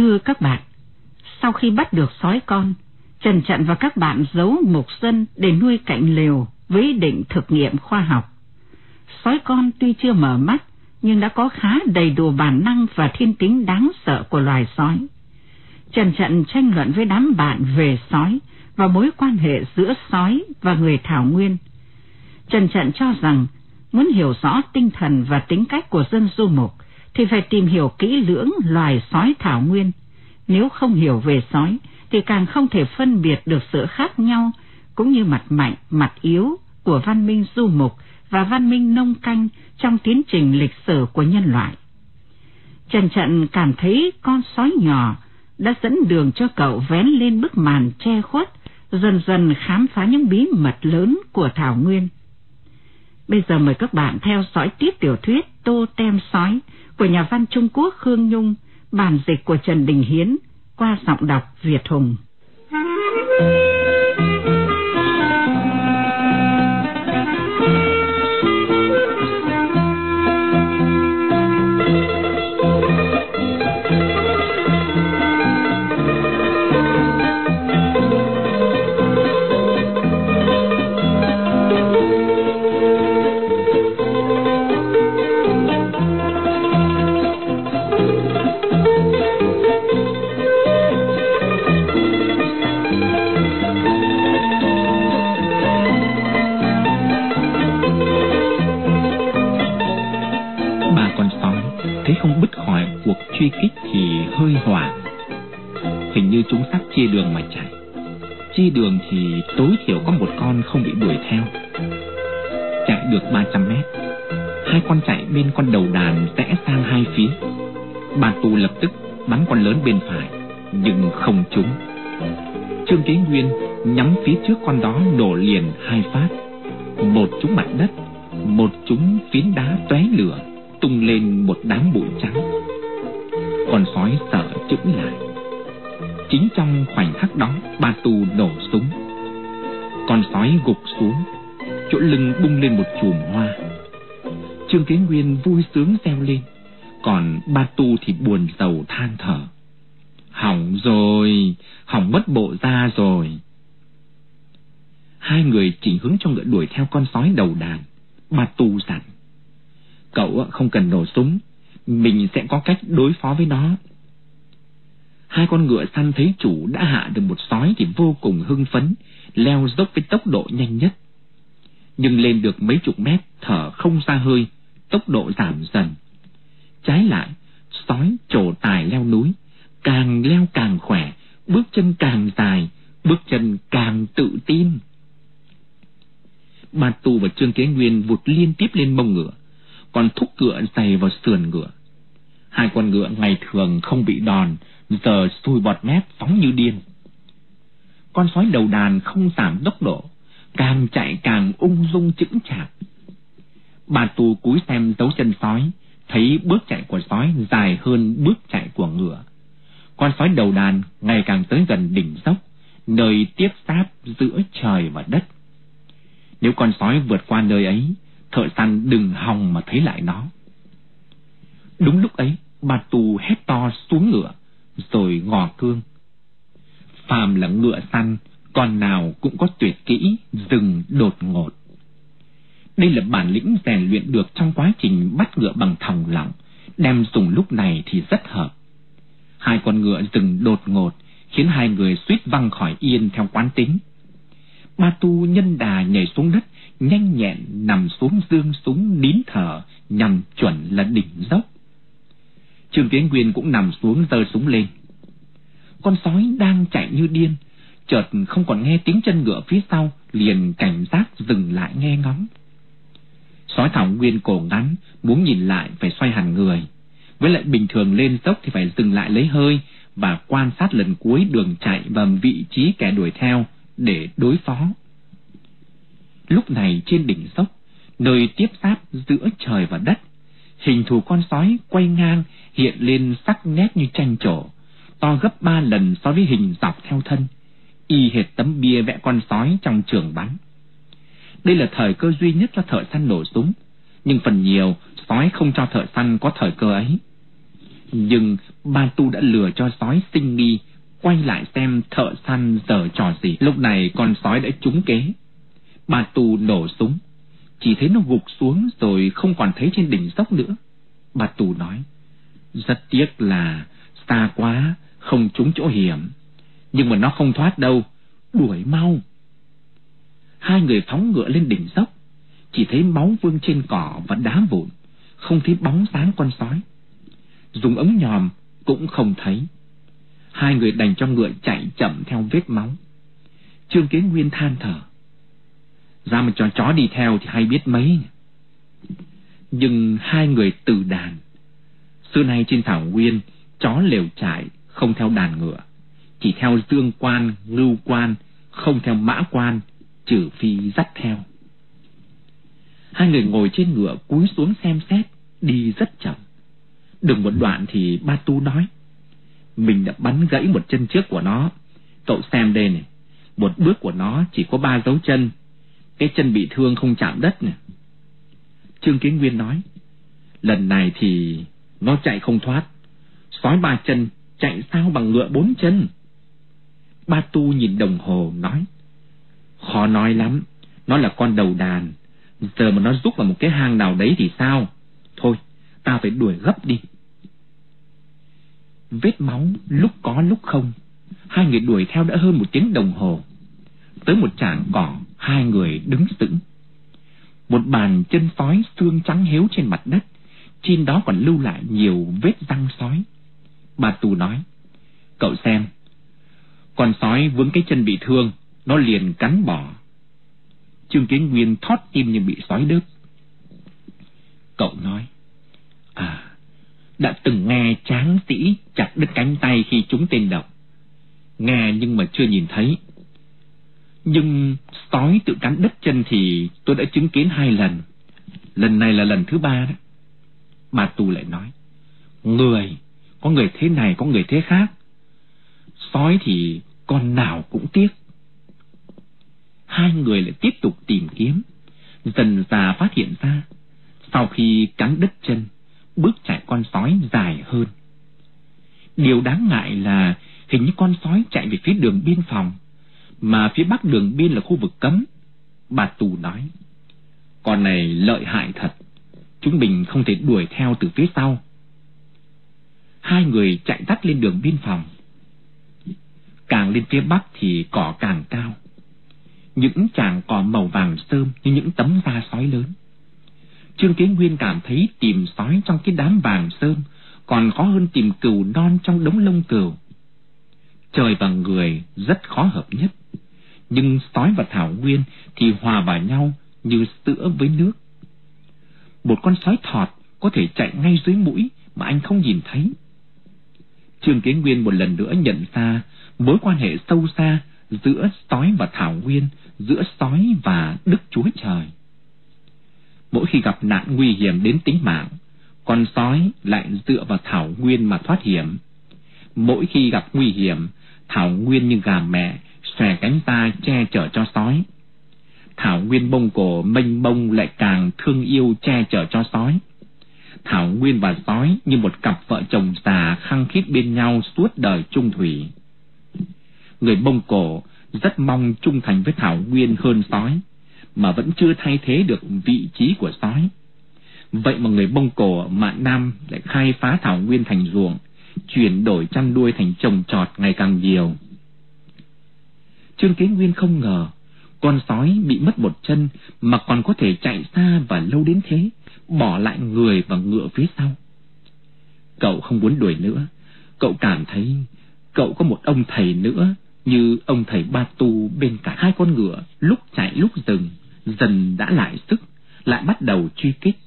Thưa các bạn, sau khi bắt được sói con, Trần Trận và các bạn giấu một dân để nuôi cạnh lều với ý định thực nghiệm khoa học. Sói con tuy chưa mở mắt, nhưng đã có khá đầy đủ bản năng và thiên tính đáng sợ của loài sói. Trần Trận tranh luận với đám bạn về sói và mối quan hệ giữa sói và người Thảo Nguyên. Trần Trận cho rằng muốn hiểu rõ tinh thần và tính cách của dân du mục thì phải tìm hiểu kỹ lưỡng loài sói Thảo Nguyên. Nếu không hiểu về sói thì càng không thể phân biệt được sự khác nhau cũng như mặt mạnh, mặt yếu của văn minh du mục và văn minh nông canh trong tiến trình lịch sử của nhân loại. Trần Trận cảm thấy con sói nhỏ đã dẫn đường cho cậu vén lên bức màn che khuất, dần dần khám phá những bí mật lớn của Thảo Nguyên. Bây giờ mời các bạn theo dõi tiếp tiểu thuyết Tô Tem Sói của nhà văn Trung Quốc Khương Nhung, bản dịch của Trần Đình Hiến, qua giọng đọc Việt Hùng. Chúng sắp chia đường mà chạy. Chia đường thì tối thiểu có một con không bị đuổi theo. Chạy được 300 mét, hai con chạy bên con đầu đàn rẽ sang hai phía. Bà tù lập tức bắn con lớn bên phải, nhưng không trúng. Trương Kế Nguyên nhắm phía trước con đó nổ liền hai phát. Một trúng mặt đất, một trúng phiến đá tóe lửa, tung lên một đám bụi trắng. Con sói sợ chững lại. Chính trong khoảnh khắc đó, ba tu nổ súng. Con sói gục xuống, chỗ lưng bung lên một chùm hoa. Trương Kế Nguyên vui sướng reo lên, còn ba tu thì buồn rầu than thở. Hỏng rồi, hỏng mất bộ da rồi. Hai người chỉnh hướng cho ngựa đuổi theo con sói đầu đàn. Ba tu dặn. Cậu không cần nổ súng, mình sẽ có cách đối phó với nó. Hai con ngựa săn thấy chủ đã hạ được một sói thì vô cùng hưng phấn, leo dốc với tốc độ nhanh nhất. Nhưng lên được mấy chục mét, thở không ra hơi, tốc độ giảm dần. Trái lại, sói trổ tài leo núi, càng leo càng khỏe, bước chân càng dài, bước chân càng tự tin. Ba Tu và Trương Kế Nguyên vụt liên tiếp lên mông ngựa, còn thúc ngựa dày vào sườn ngựa. Hai con ngựa ngày thường không bị đòn, giờ sùi bọt mép phóng như điên. Con sói đầu đàn không giảm tốc độ, càng chạy càng ung dung chững chạc. Bà tù cúi xem dấu chân sói, thấy bước chạy của sói dài hơn bước chạy của ngựa. Con sói đầu đàn ngày càng tới gần đỉnh dốc, nơi tiếp giáp giữa trời và đất. Nếu con sói vượt qua nơi ấy, thợ săn đừng hòng mà thấy lại nó. Đúng lúc ấy, bà tù hét to xuống ngựa, rồi ngò cương. Phàm là ngựa săn, con nào cũng có tuyệt kỹ, dừng đột ngột. Đây là bản lĩnh rèn luyện được trong quá trình bắt ngựa bằng thòng lọng, đem dùng lúc này thì rất hợp. Hai con ngựa dừng đột ngột, khiến hai người suýt văng khỏi yên theo quán tính. Ma tu nhân đà nhảy xuống đất, nhanh nhẹn nằm xuống dương súng nín thở, nhằm chuẩn là đỉnh dốc. Trương Kiến Nguyên cũng nằm xuống giơ súng lên. Con sói đang chạy như điên, chợt không còn nghe tiếng chân ngựa phía sau, liền cảnh giác dừng lại nghe ngóng. Sói thảo nguyên cổ ngắn, muốn nhìn lại phải xoay hẳn người. Với lại bình thường lên dốc thì phải dừng lại lấy hơi và quan sát lần cuối đường chạy và vị trí kẻ đuổi theo để đối phó. Lúc này trên đỉnh dốc, nơi tiếp giáp giữa trời và đất, hình thù con sói quay ngang hiện lên sắc nét như tranh trổ, to gấp ba lần so với hình dọc theo thân, y hệt tấm bia vẽ con sói trong trường bắn. Đây là thời cơ duy nhất cho thợ săn nổ súng, nhưng phần nhiều sói không cho thợ săn có thời cơ ấy. Nhưng Ba Tu đã lừa cho sói sinh nghi, quay lại xem thợ săn giờ trò gì. Lúc này con sói đã trúng kế. Ba Tu nổ súng, chỉ thấy nó gục xuống rồi không còn thấy trên đỉnh dốc nữa. Ba Tu nói, rất tiếc là xa quá, không trúng chỗ hiểm. Nhưng mà nó không thoát đâu, đuổi mau. Hai người phóng ngựa lên đỉnh dốc, chỉ thấy máu vương trên cỏ và đá vụn, không thấy bóng sáng con sói. Dùng ống nhòm cũng không thấy. Hai người đành cho ngựa chạy chậm theo vết máu. Trương Kế Nguyên than thở. Ra mà cho chó đi theo thì hay biết mấy. Nhưng hai người từ đàn. Xưa nay trên thảo nguyên, chó lều trại không theo đàn ngựa. Chỉ theo dương quan, ngưu quan, không theo mã quan, trừ phi dắt theo. Hai người ngồi trên ngựa cúi xuống xem xét, đi rất chậm. Đừng một đoạn thì ba tu nói. Mình đã bắn gãy một chân trước của nó. Cậu xem đây này, một bước của nó chỉ có ba dấu chân. Cái chân bị thương không chạm đất nè. Trương Kiến Nguyên nói, lần này thì nó chạy không thoát. Sói ba chân chạy sao bằng ngựa bốn chân. Ba tu nhìn đồng hồ nói, khó nói lắm, nó là con đầu đàn. Giờ mà nó rút vào một cái hang nào đấy thì sao? Thôi, ta phải đuổi gấp đi. Vết máu lúc có lúc không, hai người đuổi theo đã hơn một tiếng đồng hồ. Tới một trảng cỏ, hai người đứng sững. Một bàn chân sói xương trắng héo trên mặt đất, trên đó còn lưu lại nhiều vết răng sói. Bà tù nói, cậu xem, con sói vướng cái chân bị thương, nó liền cắn bỏ. Trương Kiến Nguyên thót tim như bị sói đớp. Cậu nói, à, đã từng nghe tráng sĩ chặt đứt cánh tay khi chúng tên độc. Nghe nhưng mà chưa nhìn thấy. Nhưng sói tự cắn đứt chân thì tôi đã chứng kiến hai lần. Lần này là lần thứ ba đó. Ma tù lại nói, người, có người thế này, có người thế khác. Sói thì con nào cũng tiếc. Hai người lại tiếp tục tìm kiếm, dần già phát hiện ra, sau khi cắn đứt chân, bước chạy con sói dài hơn. Điều đáng ngại là hình như con sói chạy về phía đường biên phòng, mà phía bắc đường biên là khu vực cấm. Bà tù nói, con này lợi hại thật, chúng mình không thể đuổi theo từ phía sau. Hai người chạy tắt lên đường biên phòng. Càng lên phía bắc thì cỏ càng cao. Những chàng cỏ màu vàng sơm như những tấm da sói lớn. Trương Kế Nguyên cảm thấy tìm sói trong cái đám vàng sơm còn khó hơn tìm cừu non trong đống lông cừu. Trời và người rất khó hợp nhất, nhưng sói và thảo nguyên thì hòa vào nhau như sữa với nước. Một con sói thọt có thể chạy ngay dưới mũi mà anh không nhìn thấy. Trương Kế Nguyên một lần nữa nhận ra mối quan hệ sâu xa giữa sói và thảo nguyên, giữa sói và Đức Chúa Trời. Mỗi khi gặp nạn nguy hiểm đến tính mạng, con sói lại dựa vào thảo nguyên mà thoát hiểm. Mỗi khi gặp nguy hiểm, thảo nguyên như gà mẹ xòe cánh ta che chở cho sói. Thảo nguyên bông cổ mênh bông lại càng thương yêu che chở cho sói. Thảo Nguyên và sói như một cặp vợ chồng già khăng khít bên nhau suốt đời trung thủy. Người bông cổ rất mong trung thành với Thảo Nguyên hơn sói, mà vẫn chưa thay thế được vị trí của sói. Vậy mà người bông cổ Mạn Nam lại khai phá Thảo Nguyên thành ruộng, chuyển đổi chăn nuôi thành trồng trọt ngày càng nhiều. Trương Kế Nguyên không ngờ, con sói bị mất một chân mà còn có thể chạy xa và lâu đến thế, bỏ lại người và ngựa phía sau. Cậu không muốn đuổi nữa, cậu cảm thấy cậu có một ông thầy nữa như ông thầy Ba Tu bên cạnh hai con ngựa lúc chạy lúc dừng, dần đã lại sức, lại bắt đầu truy kích.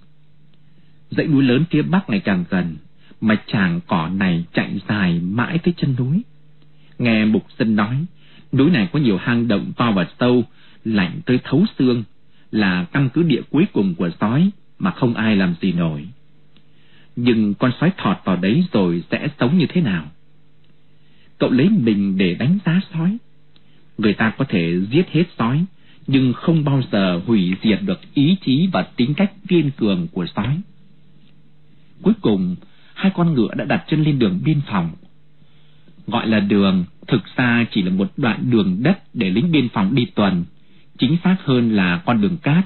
Dãy núi lớn phía bắc ngày càng gần, mà chàng cỏ này chạy dài mãi tới chân núi. Nghe mục sinh nói, núi này có nhiều hang động to và sâu, lạnh tới thấu xương, là căn cứ địa cuối cùng của sói mà không ai làm gì nổi. Nhưng con sói thọt vào đấy rồi sẽ sống như thế nào? Cậu lấy mình để đánh giá sói. Người ta có thể giết hết sói, nhưng không bao giờ hủy diệt được ý chí và tính cách kiên cường của sói. Cuối cùng, hai con ngựa đã đặt chân lên đường biên phòng. Gọi là đường, thực ra chỉ là một đoạn đường đất để lính biên phòng đi tuần, chính xác hơn là con đường cát.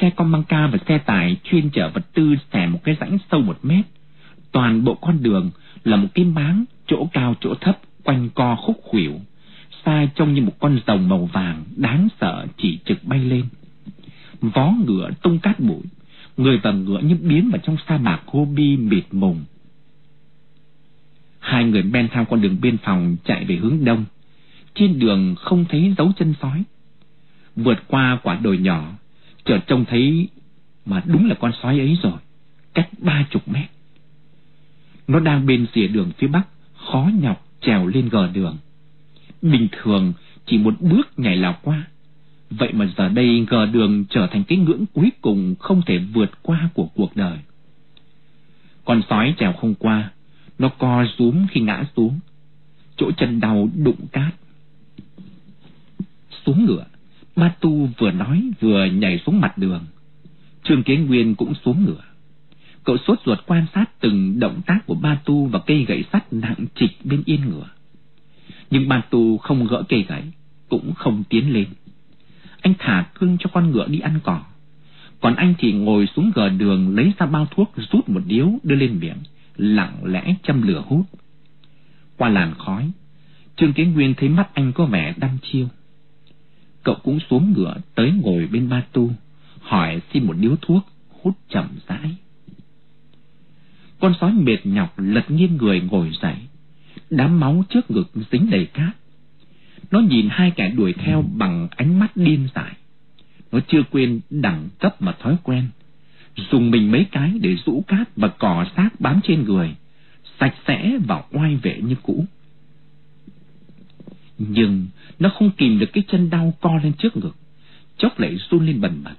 Xe con băng ca và xe tải chuyên chở vật tư xẻ một cái rãnh sâu một mét. Toàn bộ con đường là một cái máng, chỗ cao chỗ thấp, quanh co khúc khuỷu. Sai trông như một con rồng màu vàng, đáng sợ chỉ trực bay lên. Vó ngựa tung cát bụi, người và ngựa như biến vào trong sa mạc Gobi mịt mùng. Hai người men theo con đường biên phòng chạy về hướng đông. Trên đường không thấy dấu chân sói. Vượt qua quả đồi nhỏ, chợt trông thấy mà đúng là con sói ấy rồi, cách ba chục mét. Nó đang bên rìa đường phía bắc, khó nhọc trèo lên gờ đường. Bình thường chỉ một bước nhảy là qua, Vậy mà giờ đây gờ đường trở thành cái ngưỡng cuối cùng không thể vượt qua của cuộc đời. Con sói trèo không qua, nó co rúm khi ngã xuống. Chỗ chân đau đụng cát. Xuống ngựa, Ba Tu vừa nói vừa nhảy xuống mặt đường. Trương Kế Nguyên cũng xuống ngựa. Cậu sốt ruột quan sát từng động tác của Ba Tu và cây gậy sắt nặng trịch bên yên ngựa. Nhưng Ba Tu không gỡ cây gậy, cũng không tiến lên anh thả cưng cho con ngựa đi ăn cỏ. Còn anh thì ngồi xuống gờ đường lấy ra bao thuốc rút một điếu đưa lên miệng, lặng lẽ châm lửa hút. Qua làn khói, Trương Kế Nguyên thấy mắt anh có vẻ đăm chiêu. Cậu cũng xuống ngựa tới ngồi bên ba tu, hỏi xin một điếu thuốc, hút chậm rãi. Con sói mệt nhọc lật nghiêng người ngồi dậy, đám máu trước ngực dính đầy cát. Nó nhìn hai kẻ đuổi theo bằng ánh mắt điên dại. Nó chưa quên đẳng cấp mà thói quen. Dùng mình mấy cái để rũ cát và cỏ xác bám trên người. Sạch sẽ và oai vệ như cũ. Nhưng nó không kìm được cái chân đau co lên trước ngực. Chốc lại run lên bần bật.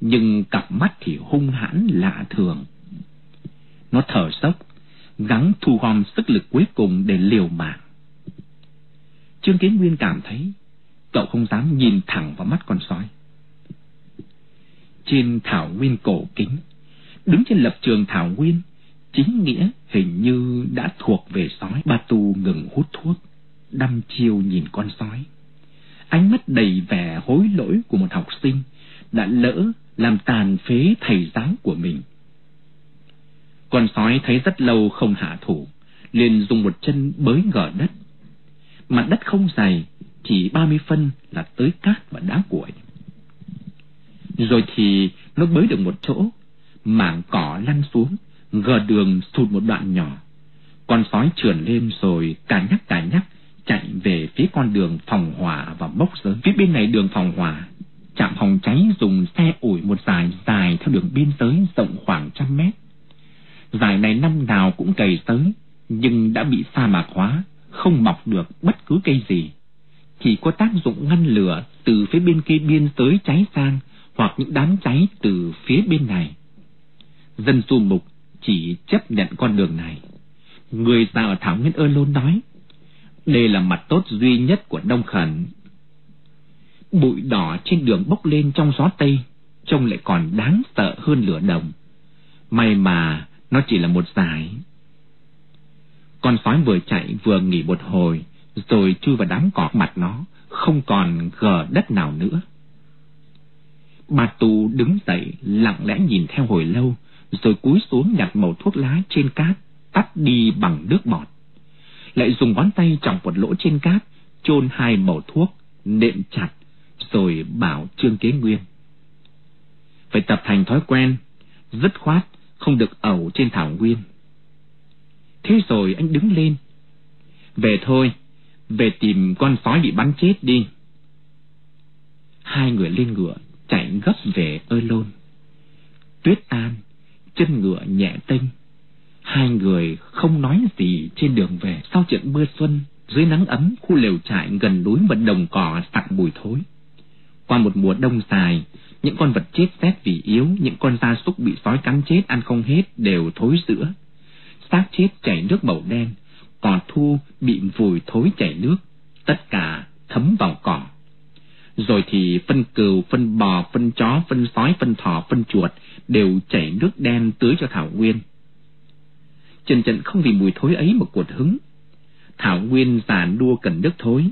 Nhưng cặp mắt thì hung hãn lạ thường. Nó thở sốc, gắng thu gom sức lực cuối cùng để liều mạng. Trương Kiến Nguyên cảm thấy cậu không dám nhìn thẳng vào mắt con sói. Trên thảo nguyên cổ kính, đứng trên lập trường thảo nguyên, chính nghĩa hình như đã thuộc về sói. Ba Tu ngừng hút thuốc, đăm chiêu nhìn con sói. Ánh mắt đầy vẻ hối lỗi của một học sinh đã lỡ làm tàn phế thầy giáo của mình. Con sói thấy rất lâu không hạ thủ, liền dùng một chân bới gờ đất Mặt đất không dày, chỉ ba mươi phân là tới cát và đá cuội. Rồi thì nó bới được một chỗ, mảng cỏ lăn xuống, gờ đường sụt một đoạn nhỏ. Con sói trườn lên rồi cả nhắc cả nhắc chạy về phía con đường phòng hỏa và bốc sớm. Phía bên này đường phòng hỏa, trạm phòng cháy dùng xe ủi một dài dài theo đường biên giới rộng khoảng trăm mét. Dài này năm nào cũng cày tới, nhưng đã bị sa mạc hóa, không mọc được bất cứ cây gì. Chỉ có tác dụng ngăn lửa từ phía bên kia biên tới cháy sang hoặc những đám cháy từ phía bên này. Dân du mục chỉ chấp nhận con đường này. Người ta ở Thảo Nguyên Ơ Lôn nói, đây là mặt tốt duy nhất của Đông Khẩn. Bụi đỏ trên đường bốc lên trong gió Tây, trông lại còn đáng sợ hơn lửa đồng. May mà nó chỉ là một giải con sói vừa chạy vừa nghỉ một hồi, rồi chui vào đám cỏ mặt nó, không còn gờ đất nào nữa. Bà tù đứng dậy lặng lẽ nhìn theo hồi lâu, rồi cúi xuống nhặt màu thuốc lá trên cát, tắt đi bằng nước bọt. Lại dùng ngón tay chọc một lỗ trên cát, chôn hai màu thuốc, nện chặt, rồi bảo Trương Kế Nguyên. Phải tập thành thói quen, dứt khoát, không được ẩu trên thảo nguyên. Thế rồi anh đứng lên. Về thôi, về tìm con sói bị bắn chết đi. Hai người lên ngựa, chạy gấp về ơ lôn. Tuyết tan, chân ngựa nhẹ tênh. Hai người không nói gì trên đường về sau trận mưa xuân dưới nắng ấm khu lều trại gần núi mật đồng cỏ sặc mùi thối. Qua một mùa đông dài, những con vật chết rét vì yếu, những con gia súc bị sói cắn chết ăn không hết đều thối rữa. xác chết chảy nước màu đen, cỏ thu bị vùi thối chảy nước, tất cả thấm vào cỏ. Rồi thì phân cừu, phân bò, phân chó, phân sói, phân thỏ, phân chuột đều chảy nước đen tưới cho thảo nguyên. Trần trận không vì mùi thối ấy mà cuột hứng. Thảo nguyên già đua cần nước thối.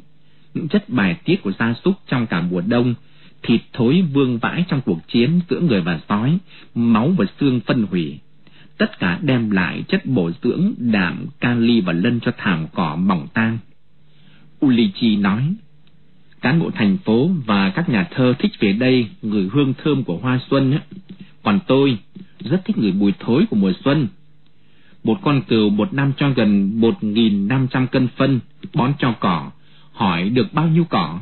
Những chất bài tiết của gia súc trong cả mùa đông, thịt thối vương vãi trong cuộc chiến giữa người và sói, máu và xương phân hủy. Tất cả đem lại chất bổ dưỡng đạm, kali và lân cho thảm cỏ mỏng tang. Ulichi nói, cán bộ thành phố và các nhà thơ thích về đây người hương thơm của hoa xuân. ấy. Còn tôi rất thích người mùi thối của mùa xuân. Một con cừu một năm cho gần một nghìn năm trăm cân phân, bón cho cỏ, hỏi được bao nhiêu cỏ?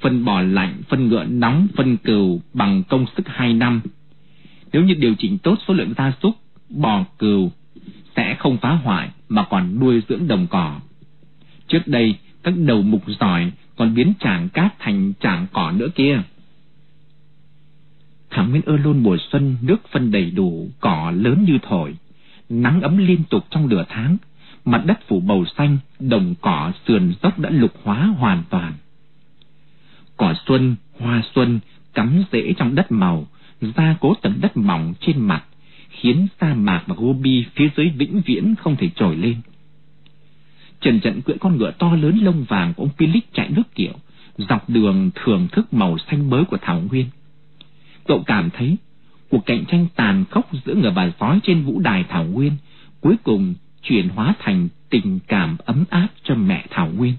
Phân bò lạnh, phân ngựa nóng, phân cừu bằng công sức hai năm. Nếu như điều chỉnh tốt số lượng gia súc, bò cừu sẽ không phá hoại mà còn nuôi dưỡng đồng cỏ. Trước đây, các đầu mục giỏi còn biến tràng cát thành tràng cỏ nữa kia. Thảo Nguyên ơ lôn mùa xuân nước phân đầy đủ, cỏ lớn như thổi nắng ấm liên tục trong nửa tháng, mặt đất phủ màu xanh, đồng cỏ sườn dốc đã lục hóa hoàn toàn. Cỏ xuân, hoa xuân cắm rễ trong đất màu, gia cố tấm đất mỏng trên mặt, khiến sa mạc và gobi phía dưới vĩnh viễn không thể trồi lên. Trần trận cưỡi con ngựa to lớn lông vàng của ông Philip chạy nước kiểu, dọc đường thưởng thức màu xanh mới của Thảo Nguyên. Cậu cảm thấy cuộc cạnh tranh tàn khốc giữa người bà sói trên vũ đài Thảo Nguyên cuối cùng chuyển hóa thành tình cảm ấm áp cho mẹ Thảo Nguyên.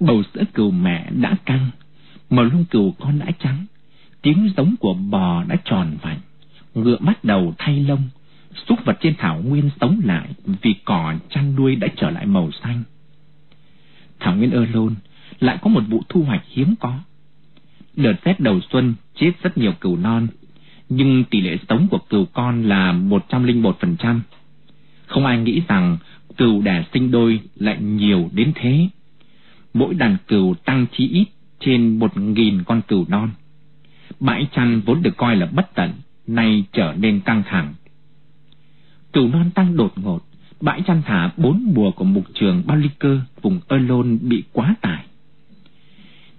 Bầu sữa cừu mẹ đã căng, màu lông cừu con đã trắng, tiếng giống của bò đã tròn vành, ngựa bắt đầu thay lông, súc vật trên Thảo Nguyên sống lại vì cỏ chăn nuôi đã trở lại màu xanh. Thảo Nguyên ơ lôn lại có một vụ thu hoạch hiếm có. Đợt rét đầu xuân chết rất nhiều cừu non nhưng tỷ lệ sống của cừu con là 101%. Không ai nghĩ rằng cừu đẻ sinh đôi lại nhiều đến thế. Mỗi đàn cừu tăng chỉ ít trên 1.000 con cừu non. Bãi chăn vốn được coi là bất tận, nay trở nên căng thẳng. Cừu non tăng đột ngột, bãi chăn thả bốn mùa của mục trường bao ly cơ vùng Erlon bị quá tải.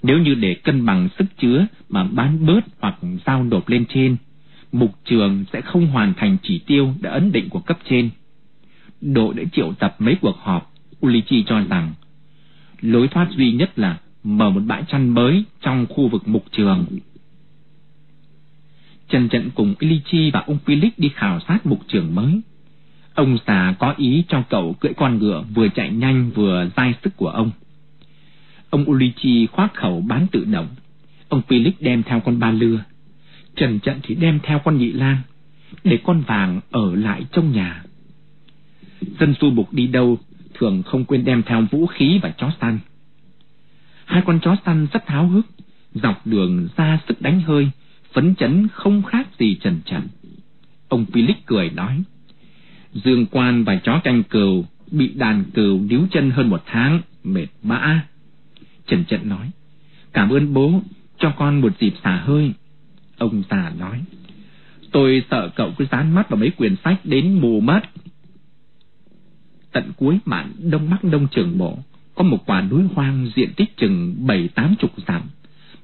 Nếu như để cân bằng sức chứa mà bán bớt hoặc giao nộp lên trên mục trường sẽ không hoàn thành chỉ tiêu đã ấn định của cấp trên. Đội đã triệu tập mấy cuộc họp, Ulichi cho rằng lối thoát duy nhất là mở một bãi chăn mới trong khu vực mục trường. Trần Trận cùng Ulichi và ông Philip đi khảo sát mục trường mới. Ông già có ý cho cậu cưỡi con ngựa vừa chạy nhanh vừa dai sức của ông. Ông Ulichi khoác khẩu bán tự động. Ông Philip đem theo con ba lưa. Trần trận thì đem theo con nhị lang Để con vàng ở lại trong nhà Dân du mục đi đâu Thường không quên đem theo vũ khí và chó săn. Hai con chó săn rất háo hức Dọc đường ra sức đánh hơi Phấn chấn không khác gì trần trần. Ông Philip cười nói Dương quan và chó canh cừu Bị đàn cừu níu chân hơn một tháng Mệt bã Trần trần nói Cảm ơn bố cho con một dịp xả hơi. Ông già nói, tôi sợ cậu cứ dán mắt vào mấy quyển sách đến mù mắt. Tận cuối mạn đông bắc đông trường bộ, có một quả núi hoang diện tích chừng bảy tám chục dặm,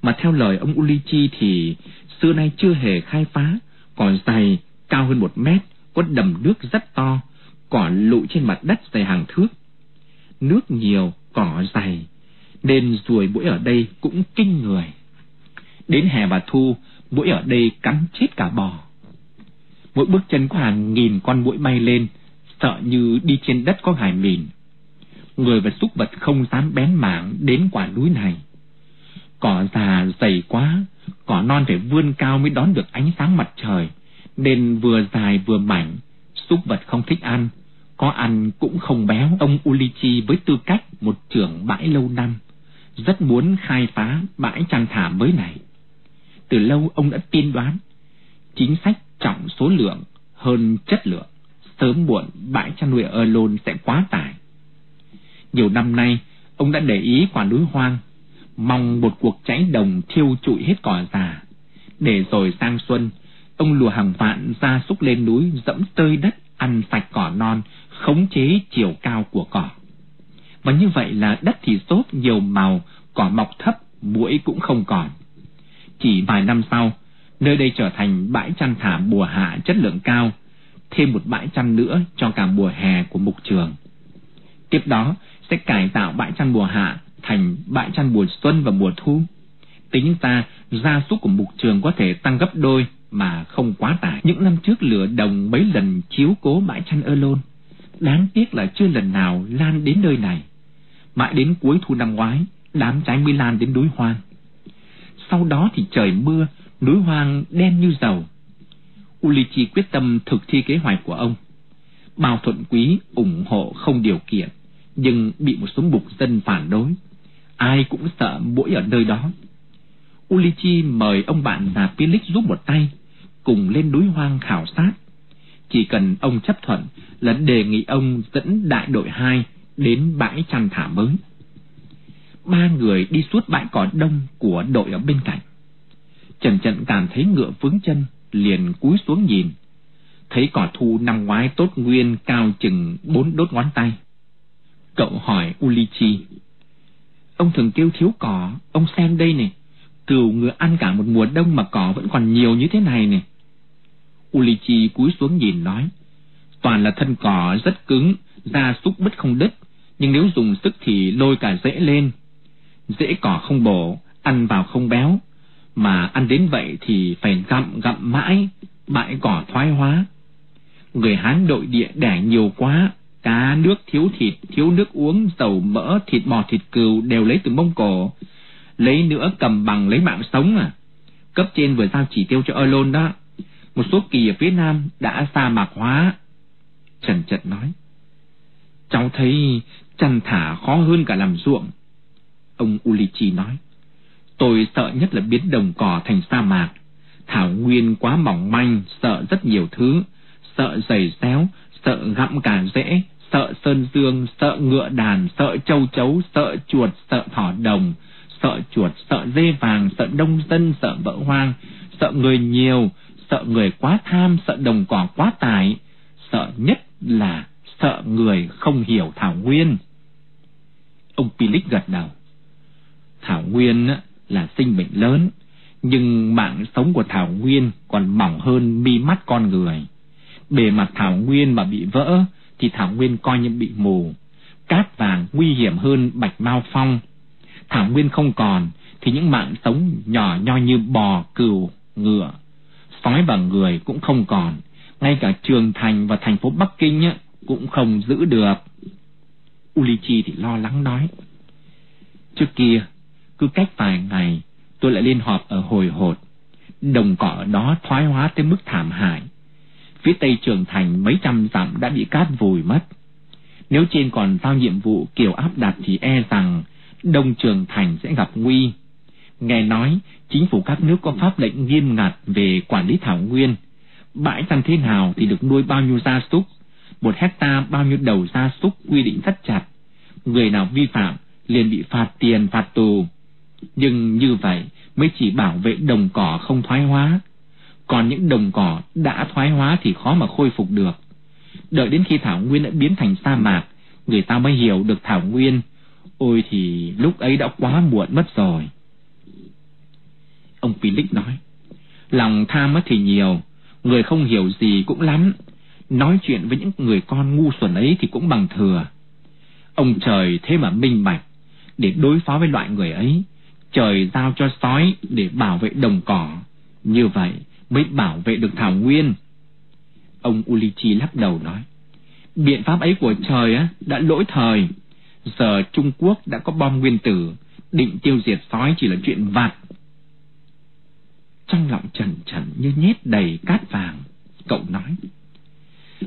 mà theo lời ông Ulichi thì xưa nay chưa hề khai phá, còn dày cao hơn một mét, có đầm nước rất to, cỏ lụi trên mặt đất dày hàng thước. Nước nhiều, cỏ dày, nên ruồi mũi ở đây cũng kinh người. Đến hè và thu, mũi ở đây cắn chết cả bò. Mỗi bước chân có hàng nghìn con mũi bay lên, sợ như đi trên đất có gài mìn. Người và súc vật không dám bén mảng đến quả núi này. Cỏ già dày quá, cỏ non phải vươn cao mới đón được ánh sáng mặt trời, nên vừa dài vừa mảnh, súc vật không thích ăn, có ăn cũng không béo. Ông Ulichi với tư cách một trưởng bãi lâu năm, rất muốn khai phá bãi chăn thả mới này. Từ lâu ông đã tiên đoán, chính sách trọng số lượng hơn chất lượng, sớm muộn bãi chăn nuôi Erlon sẽ quá tải. Nhiều năm nay, ông đã để ý quả núi hoang, mong một cuộc cháy đồng thiêu trụi hết cỏ già. Để rồi sang xuân, ông lùa hàng vạn gia súc lên núi dẫm tơi đất, ăn sạch cỏ non, khống chế chiều cao của cỏ. Và như vậy là đất thì tốt nhiều màu, cỏ mọc thấp, muỗi cũng không còn. Chỉ vài năm sau, nơi đây trở thành bãi chăn thả mùa hạ chất lượng cao, thêm một bãi chăn nữa cho cả mùa hè của mục trường. Tiếp đó sẽ cải tạo bãi chăn mùa hạ thành bãi chăn mùa xuân và mùa thu. Tính ra gia súc của mục trường có thể tăng gấp đôi mà không quá tải. Những năm trước lửa đồng mấy lần chiếu cố bãi chăn ơ lôn. Đáng tiếc là chưa lần nào lan đến nơi này. Mãi đến cuối thu năm ngoái, đám cháy mới lan đến núi hoang. Sau đó thì trời mưa, núi hoang đen như dầu. Ulichi quyết tâm thực thi kế hoạch của ông. Bao thuận quý ủng hộ không điều kiện, nhưng bị một số mục dân phản đối. Ai cũng sợ mũi ở nơi đó. Ulichi mời ông bạn là Philip giúp một tay, cùng lên núi hoang khảo sát. Chỉ cần ông chấp thuận là đề nghị ông dẫn đại đội hai đến bãi chăn thả mới. Ba người đi suốt bãi cỏ đông của đội ở bên cạnh. Trần Trận cảm thấy ngựa vướng chân, liền cúi xuống nhìn. Thấy cỏ thu năm ngoái tốt nguyên cao chừng bốn đốt ngón tay. Cậu hỏi Ulichi. Ông thường kêu thiếu cỏ, ông xem đây này. Cừu ngựa ăn cả một mùa đông mà cỏ vẫn còn nhiều như thế này này. Ulichi cúi xuống nhìn nói. Toàn là thân cỏ rất cứng, da xúc bứt không đứt. Nhưng nếu dùng sức thì lôi cả rễ lên. Rễ cỏ không bổ, ăn vào không béo. Mà ăn đến vậy thì phải gặm gặm mãi, bãi cỏ thoái hóa. Người Hán đội địa đẻ nhiều quá, cá nước thiếu thịt, thiếu nước uống, dầu mỡ, thịt bò thịt cừu đều lấy từ Mông Cổ. Lấy nữa cầm bằng lấy mạng sống à. Cấp trên vừa giao chỉ tiêu cho Erlon đó. Một số kỳ ở phía Nam đã sa mạc hóa. Trần Trật nói. Cháu thấy chăn thả khó hơn cả làm ruộng. Ông Ulichi nói. Tôi sợ nhất là biến đồng cỏ thành sa mạc. Thảo nguyên quá mỏng manh, sợ rất nhiều thứ. Sợ dày xéo, sợ gặm cả rễ, sợ sơn dương, sợ ngựa đàn, sợ châu chấu, sợ chuột, sợ thỏ đồng, sợ chuột, sợ dê vàng, sợ đông dân, sợ vợ hoang, sợ người nhiều, sợ người quá tham, sợ đồng cỏ quá tải, sợ nhất là sợ người không hiểu Thảo Nguyên. Ông Pilic gật đầu. Thảo Nguyên là sinh mệnh lớn, nhưng mạng sống của Thảo Nguyên còn mỏng hơn mi mắt con người. Bề mặt Thảo Nguyên mà bị vỡ thì Thảo Nguyên coi như bị mù. Cát vàng nguy hiểm hơn bạch mao phong. Thảo Nguyên không còn thì những mạng sống nhỏ nhoi như bò, cừu, ngựa, sói và người cũng không còn. Ngay cả trường thành và thành phố Bắc Kinh cũng không giữ được. Ulichi thì lo lắng nói. Trước kia, cứ cách vài ngày, tôi lại lên họp ở hồi hột. Đồng cỏ ở đó thoái hóa tới mức thảm hại. Phía tây trường thành mấy trăm dặm đã bị cát vùi mất. Nếu trên còn giao nhiệm vụ kiểu áp đặt thì e rằng đông trường thành sẽ gặp nguy. Nghe nói, chính phủ các nước có pháp lệnh nghiêm ngặt về quản lý thảo nguyên. Bãi săn thế nào thì được nuôi bao nhiêu gia súc, một hecta bao nhiêu đầu gia súc quy định rất chặt. Người nào vi phạm liền bị phạt tiền phạt tù. Nhưng như vậy mới chỉ bảo vệ đồng cỏ không thoái hóa. Còn những đồng cỏ đã thoái hóa thì khó mà khôi phục được. Đợi đến khi thảo nguyên đã biến thành sa mạc, người ta mới hiểu được thảo nguyên. Ôi thì lúc ấy đã quá muộn mất rồi. Ông Philip nói, lòng tham thì nhiều, người không hiểu gì cũng lắm. Nói chuyện với những người con ngu xuẩn ấy thì cũng bằng thừa. Ông trời thế mà minh bạch, để đối phó với loại người ấy, trời giao cho sói để bảo vệ đồng cỏ. Như vậy mới bảo vệ được Thảo Nguyên. Ông Ulichi lắc đầu nói, biện pháp ấy của trời á, đã lỗi thời. Giờ Trung Quốc đã có bom nguyên tử, định tiêu diệt sói chỉ là chuyện vặt. Trong lòng trần trần như nhét đầy cát vàng, cậu nói.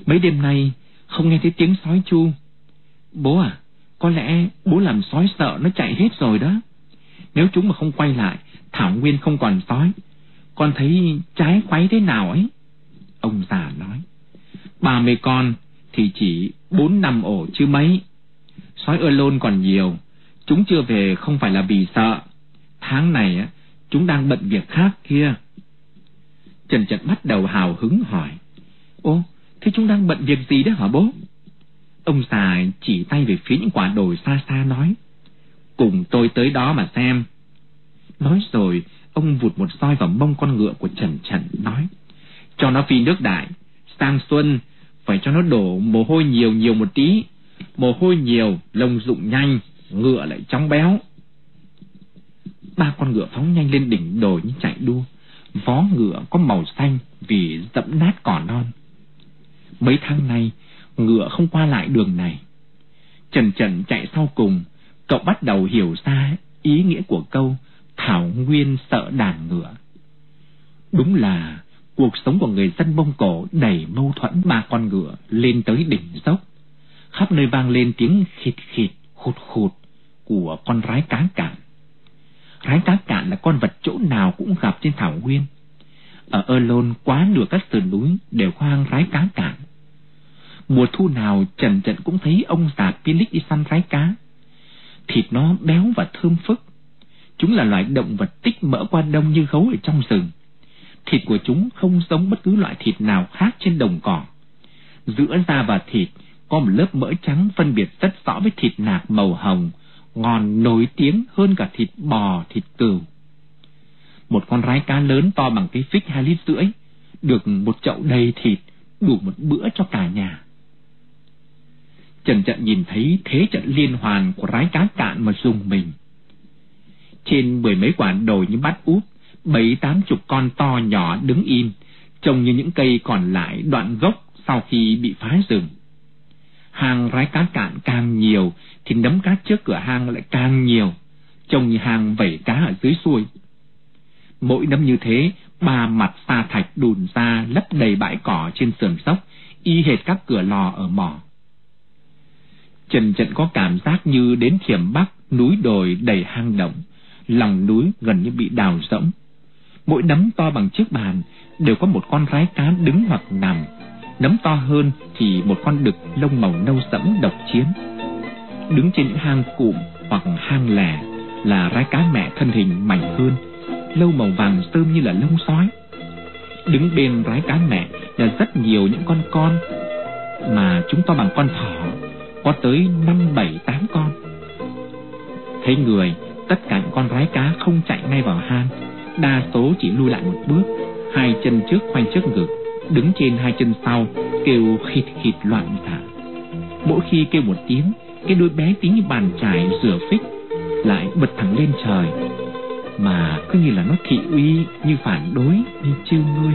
Mấy đêm nay không nghe thấy tiếng sói chu. Bố à, có lẽ bố làm sói sợ nó chạy hết rồi đó. Nếu chúng mà không quay lại, Thảo Nguyên không còn sói. Con thấy trái quấy thế nào ấy? Ông già nói. Ba mươi con thì chỉ bốn năm ổ chứ mấy. Sói ơ lôn còn nhiều. Chúng chưa về không phải là vì sợ. Tháng này á, chúng đang bận việc khác kia. Trần Trật bắt đầu hào hứng hỏi. Ô, thế chúng đang bận việc gì đó hả bố? Ông già chỉ tay về phía những quả đồi xa xa nói. Cùng tôi tới đó mà xem. Nói rồi, ông vụt một roi vào mông con ngựa của Trần Trần nói. Cho nó phi nước đại, sang xuân, phải cho nó đổ mồ hôi nhiều nhiều một tí. Mồ hôi nhiều, lông rụng nhanh, ngựa lại chóng béo. Ba con ngựa phóng nhanh lên đỉnh đồi như chạy đua. Vó ngựa có màu xanh vì dẫm nát cỏ non. Mấy tháng nay, ngựa không qua lại đường này. Trần Trần chạy sau cùng, cậu bắt đầu hiểu ra ý nghĩa của câu Thảo Nguyên sợ đàn ngựa. Đúng là cuộc sống của người dân Mông Cổ đầy mâu thuẫn ba con ngựa lên tới đỉnh dốc. Khắp nơi vang lên tiếng khịt khịt, khụt khụt của con rái cá cạn. Rái cá cạn là con vật chỗ nào cũng gặp trên thảo nguyên. Ở Ơ Lôn quá nửa các sườn núi đều hoang rái cá cạn. Mùa thu nào Trần Trần cũng thấy ông già Pilic đi săn rái cá. Thịt nó béo và thơm phức. Chúng là loại động vật tích mỡ qua đông như gấu ở trong rừng. Thịt của chúng không giống bất cứ loại thịt nào khác trên đồng cỏ. Giữa da và thịt có một lớp mỡ trắng phân biệt rất rõ với thịt nạc màu hồng, ngon nổi tiếng hơn cả thịt bò, thịt cừu. Một con rái cá lớn to bằng cái phích hai lít rưỡi, được một chậu đầy thịt, đủ một bữa cho cả nhà. Trần trận nhìn thấy thế trận liên hoàn của rái cá cạn mà dùng mình. Trên mười mấy quả đồi như bát úp, bảy tám chục con to nhỏ đứng im, trông như những cây còn lại đoạn gốc sau khi bị phá rừng. Hàng rái cá cạn càng nhiều thì nấm cá trước cửa hang lại càng nhiều, trông như hàng vẩy cá ở dưới xuôi. Mỗi nấm như thế, ba mặt sa thạch đùn ra lấp đầy bãi cỏ trên sườn dốc, y hệt các cửa lò ở mỏ. Trần Trận có cảm giác như đến thiểm bắc, núi đồi đầy hang động, lòng núi gần như bị đào rỗng. Mỗi nấm to bằng chiếc bàn đều có một con rái cá đứng hoặc nằm, nấm to hơn thì một con đực lông màu nâu sẫm độc chiếm Đứng trên những hang cụm hoặc hang lẻ là rái cá mẹ thân hình mảnh hơn, lông màu vàng sơm như là lông sói. Đứng bên rái cá mẹ là rất nhiều những con con mà chúng to bằng con thỏ có tới năm bảy tám con. Thấy người, tất cả những con rái cá không chạy ngay vào hang, đa số chỉ lui lại một bước, hai chân trước khoanh trước ngực, đứng trên hai chân sau, kêu khịt khịt loạn xạ. Mỗi khi kêu một tiếng, cái đuôi bé tí như bàn chải rửa phích lại bật thẳng lên trời, mà cứ như là nó thị uy như phản đối như chiêu ngươi.